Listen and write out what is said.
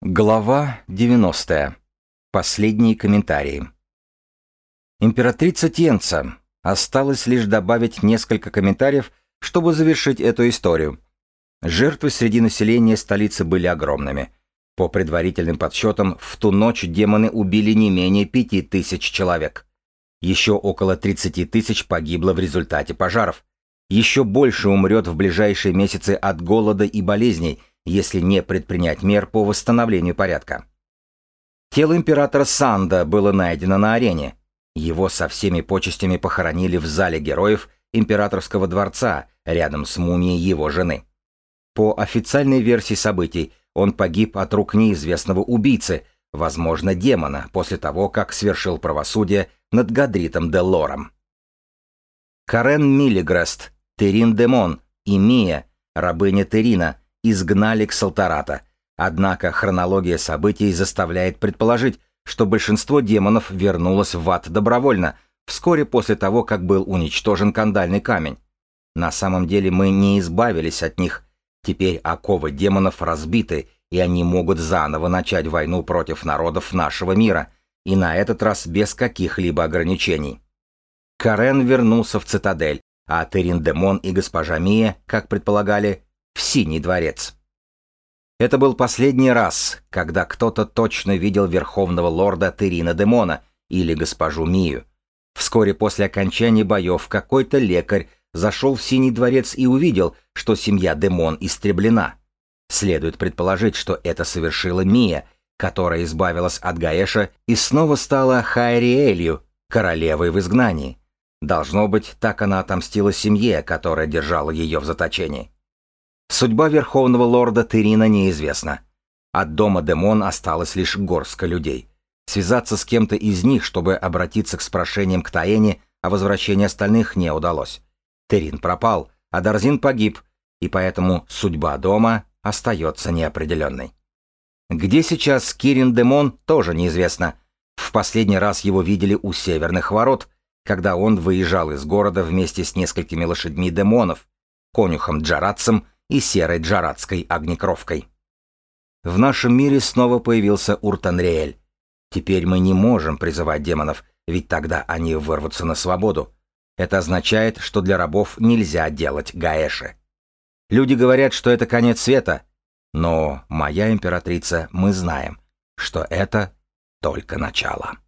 Глава 90. Последние комментарии. Императрица Тенца. Осталось лишь добавить несколько комментариев, чтобы завершить эту историю. Жертвы среди населения столицы были огромными. По предварительным подсчетам, в ту ночь демоны убили не менее пяти тысяч человек. Еще около 30 тысяч погибло в результате пожаров. Еще больше умрет в ближайшие месяцы от голода и болезней – если не предпринять мер по восстановлению порядка. Тело императора Санда было найдено на арене. Его со всеми почестями похоронили в зале героев императорского дворца рядом с мумией его жены. По официальной версии событий, он погиб от рук неизвестного убийцы, возможно, демона, после того, как свершил правосудие над Гадритом де Лором. Карен Миллигрест, Терин Демон и Мия, рабыня Терина, изгнали к Салтарата. Однако хронология событий заставляет предположить, что большинство демонов вернулось в ад добровольно, вскоре после того, как был уничтожен кандальный камень. На самом деле мы не избавились от них. Теперь оковы демонов разбиты, и они могут заново начать войну против народов нашего мира, и на этот раз без каких-либо ограничений. Карен вернулся в цитадель, а Терин-Демон и госпожа Мия, как предполагали, в Синий дворец. Это был последний раз, когда кто-то точно видел верховного лорда Терина Демона или госпожу Мию. Вскоре после окончания боев какой-то лекарь зашел в Синий дворец и увидел, что семья Демон истреблена. Следует предположить, что это совершила Мия, которая избавилась от Гаэша и снова стала Хайриэлью, королевой в изгнании. Должно быть, так она отомстила семье, которая держала ее в заточении. Судьба верховного лорда Терина неизвестна. От дома Демон осталось лишь горстка людей. Связаться с кем-то из них, чтобы обратиться к спрошениям к Таэне о возвращении остальных не удалось. Терин пропал, а Дарзин погиб, и поэтому судьба дома остается неопределенной. Где сейчас Кирин Демон, тоже неизвестно. В последний раз его видели у северных ворот, когда он выезжал из города вместе с несколькими лошадьми демонов, конюхом Джаратцем и серой джарадской огнекровкой. В нашем мире снова появился Уртанриэль. Теперь мы не можем призывать демонов, ведь тогда они вырвутся на свободу. Это означает, что для рабов нельзя делать гаэши. Люди говорят, что это конец света, но, моя императрица, мы знаем, что это только начало.